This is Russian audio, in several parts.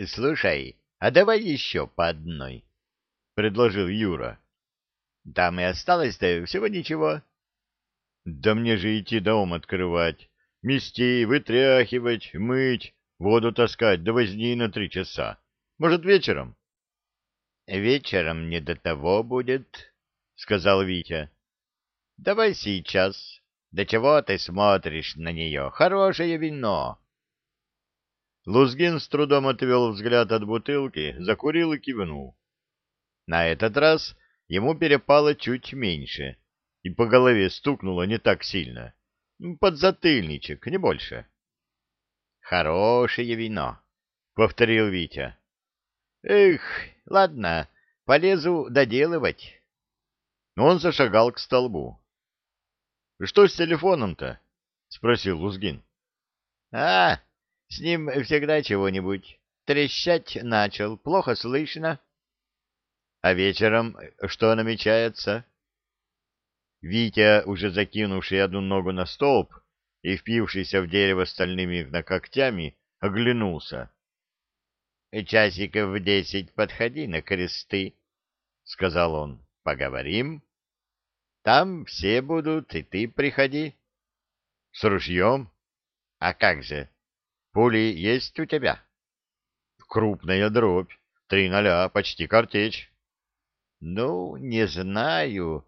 — Слушай, а давай еще по одной, — предложил Юра. — Там и осталось-то всего ничего. — Да мне же идти дом открывать, мести, вытряхивать, мыть, воду таскать до возни на три часа. Может, вечером? — Вечером не до того будет, — сказал Витя. — Давай сейчас. До чего ты смотришь на нее? Хорошее вино. Лузгин с трудом отвел взгляд от бутылки, закурил и кивнул. На этот раз ему перепало чуть меньше, и по голове стукнуло не так сильно. Под затыльничек, не больше. «Хорошее вино», — повторил Витя. «Эх, ладно, полезу доделывать». Он зашагал к столбу. «Что с телефоном-то?» — спросил Лузгин. «А, с ним всегда чего-нибудь. Трещать начал, плохо слышно. А вечером что намечается? Витя, уже закинувший одну ногу на столб и впившийся в дерево стальными ногтями, оглянулся. — Часиков в десять подходи на кресты, — сказал он. — Поговорим. Там все будут, и ты приходи. — С ружьем? — А как же? Пули есть у тебя? Крупная дробь. Три ноля, почти картечь. Ну, не знаю.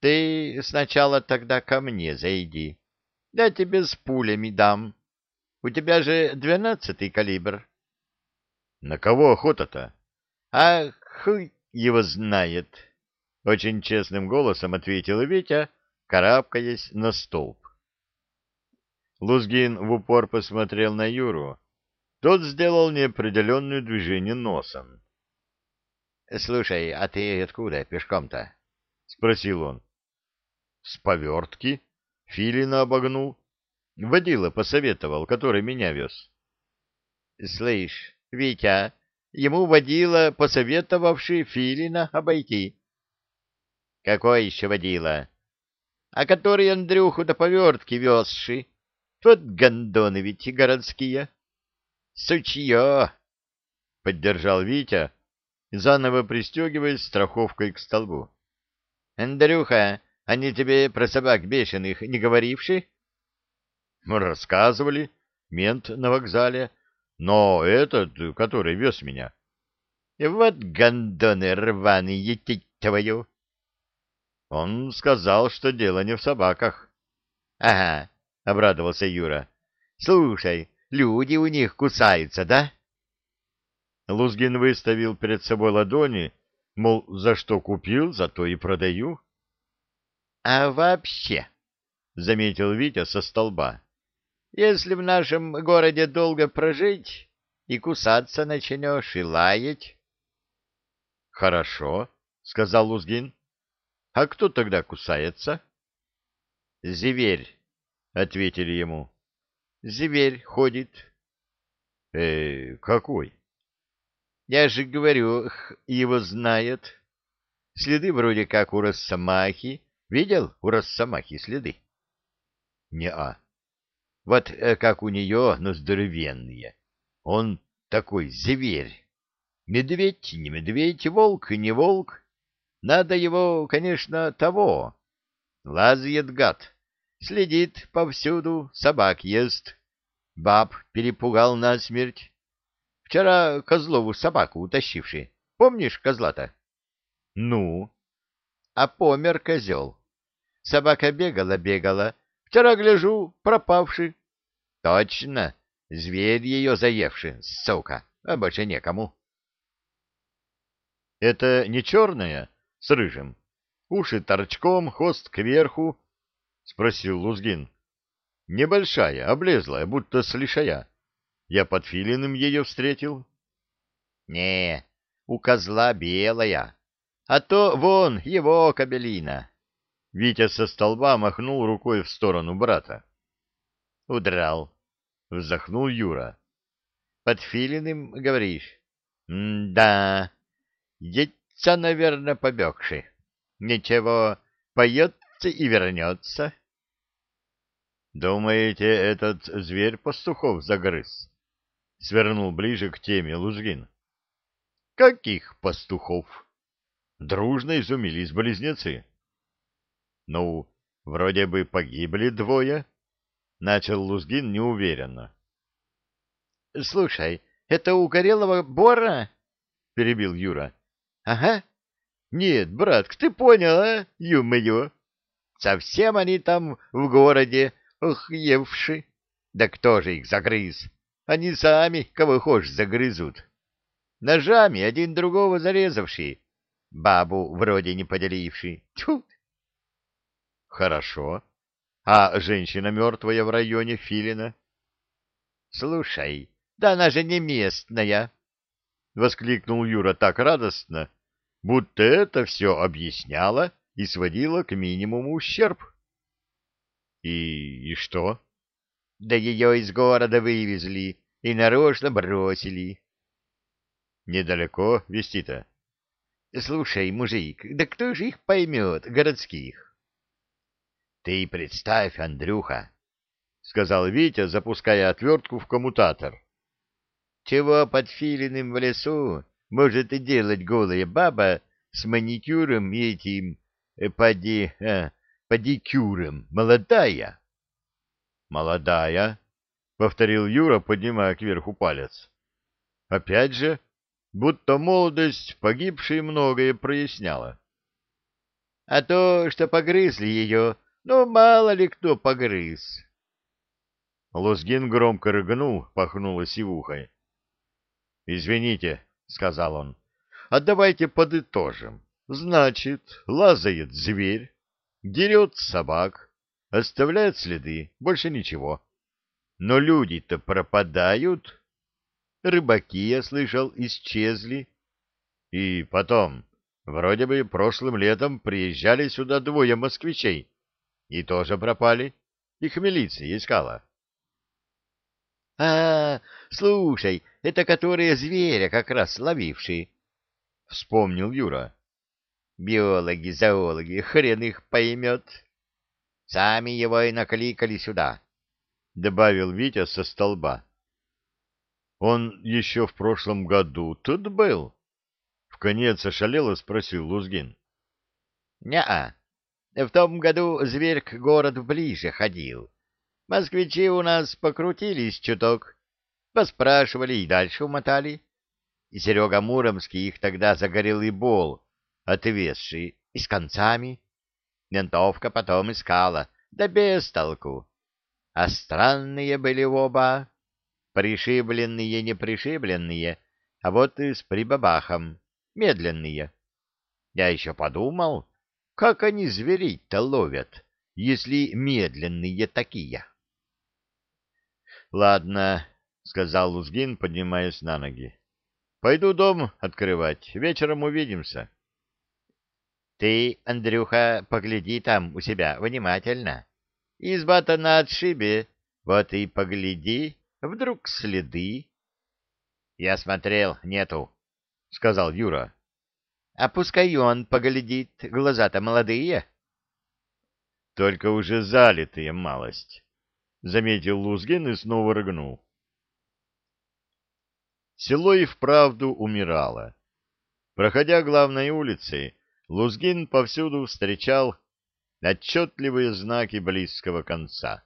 Ты сначала тогда ко мне зайди. Я тебе с пулями дам. У тебя же двенадцатый калибр. На кого охота-то? А хуй его знает. Очень честным голосом ответил Витя, карабкаясь на столб. Лузгин в упор посмотрел на Юру. Тот сделал неопределенное движение носом. — Слушай, а ты откуда пешком-то? — спросил он. — С повертки. Филина обогнул. Водила посоветовал, который меня вез. — Слышь, Витя, ему водила, посоветовавший Филина обойти. — Какой еще водила? — А который Андрюху до повертки везший. Вот гондоны ведь городские. Сучье! — поддержал Витя, заново пристегиваясь страховкой к столбу. — Андрюха, они тебе про собак бешеных не говоривши? — Рассказывали. Мент на вокзале. Но этот, который вез меня. — Вот гондоны рваные, етить твою! Он сказал, что дело не в собаках. — Ага, — обрадовался Юра. — Слушай, люди у них кусаются, да? Лузгин выставил перед собой ладони, мол, за что купил, за то и продаю. — А вообще, — заметил Витя со столба, — если в нашем городе долго прожить, и кусаться начнешь, и лаять... — Хорошо, — сказал Лузгин. — А кто тогда кусается? — Зверь. — ответили ему. — Зверь ходит. — Э, какой? — Я же говорю, его знает. Следы вроде как у росомахи. Видел у росомахи следы? — Не-а. Вот э, как у нее, но здоровенные. Он такой зверь. Медведь не медведь, волк не волк. Надо его, конечно, того. Лазает гад Следит повсюду, собак ест. Баб перепугал насмерть. Вчера Козлову собаку утащивший. Помнишь козла-то? Ну? А помер козел. Собака бегала-бегала. Вчера, гляжу, пропавший. Точно, зверь ее заевший, сука, а больше некому. Это не черная с рыжим? Уши торчком, хвост кверху, — спросил Лузгин. — Небольшая, облезлая, будто слишая. Я под филиным ее встретил. — Не, у козла белая, а то вон его кабелина. Витя со столба махнул рукой в сторону брата. — Удрал, — вздохнул Юра. — Под филиным, говоришь? — Да, яйца, наверное, побегши. Ничего, поется и вернется. — Думаете, этот зверь пастухов загрыз? Свернул ближе к теме Лузгин. Каких пастухов? Дружно изумились близнецы. Ну, вроде бы погибли двое, начал Лузгин неуверенно. Слушай, это у Горелого Бора? перебил Юра. Ага. Нет, братка, ты понял, а? Ё-моё. Совсем они там в городе охъевши. Да кто же их загрыз? Они сами, кого хочешь, загрызут. Ножами один другого зарезавший, бабу вроде не поделивший. Тьфу! Хорошо. А женщина мертвая в районе Филина? Слушай, да она же не местная! — воскликнул Юра так радостно, будто это все объясняло и сводило к минимуму ущерб. И, и что? Да ее из города вывезли и нарочно бросили. Недалеко вести-то? Слушай, мужик, да кто же их поймет, городских? Ты представь, Андрюха, — сказал Витя, запуская отвертку в коммутатор. Чего под филиным в лесу может и делать голая баба с маникюром и этим э, поди, э, подикюром, молодая? Молодая, — повторил Юра, поднимая кверху палец. Опять же, будто молодость погибшей многое проясняла. — А то, что погрызли ее, ну, мало ли кто погрыз. Лузгин громко рыгнул, пахнуло сивухой. — Извините, — сказал он, — а давайте подытожим. Значит, лазает зверь, дерет собак, оставляет следы, больше ничего. Но люди-то пропадают. Рыбаки, я слышал, исчезли. И потом, вроде бы прошлым летом приезжали сюда двое москвичей и тоже пропали. Их милиция искала. — А, слушай, это которые зверя как раз ловившие, — вспомнил Юра. — Биологи, зоологи, хрен их поймет. Сами его и накликали сюда, — добавил Витя со столба. — Он еще в прошлом году тут был? — В конец ошалело спросил Лузгин. — Не-а. В том году зверь к городу ближе ходил. Москвичи у нас покрутились чуток, поспрашивали и дальше умотали. И Серега Муромский их тогда загорел и бол, отвесший, и с концами. Ментовка потом искала, да без толку. А странные были оба, пришибленные, не пришибленные, а вот и с прибабахом, медленные. Я еще подумал, как они зверей-то ловят, если медленные такие? — Ладно, — сказал Лузгин, поднимаясь на ноги. — Пойду дом открывать. Вечером увидимся. — Ты, Андрюха, погляди там у себя внимательно. Изба-то на отшибе, вот и погляди, вдруг следы. — Я смотрел, нету, — сказал Юра. А пускай он поглядит, глаза-то молодые. — Только уже залитые малость, — заметил Лузгин и снова рыгнул. Село и вправду умирало. Проходя главной улицей, Лузгин повсюду встречал отчетливые знаки близкого конца.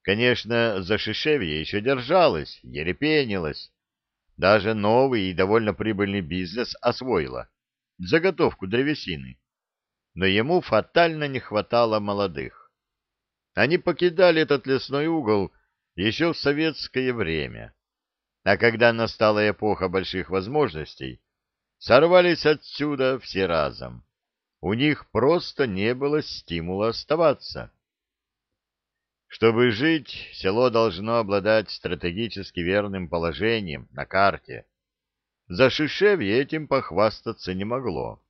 Конечно, Зашишевье еще держалось, ерепенилось. Даже новый и довольно прибыльный бизнес освоило заготовку древесины, но ему фатально не хватало молодых. Они покидали этот лесной угол еще в советское время, а когда настала эпоха больших возможностей, сорвались отсюда все разом. У них просто не было стимула оставаться. Чтобы жить, село должно обладать стратегически верным положением на карте, Зашишевье этим похвастаться не могло.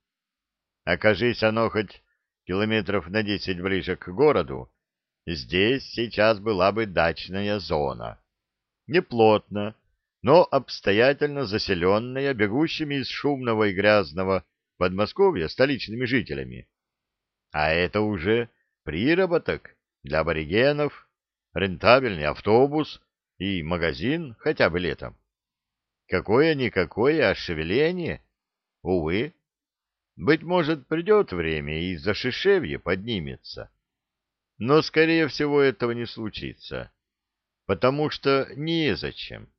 Окажись оно хоть километров на десять ближе к городу, здесь сейчас была бы дачная зона. Неплотно, но обстоятельно заселенная бегущими из шумного и грязного Подмосковья столичными жителями. А это уже приработок для аборигенов, рентабельный автобус и магазин хотя бы летом. Какое-никакое ошевеление? Увы. Быть может, придет время, и зашишевье поднимется. Но, скорее всего, этого не случится, потому что незачем.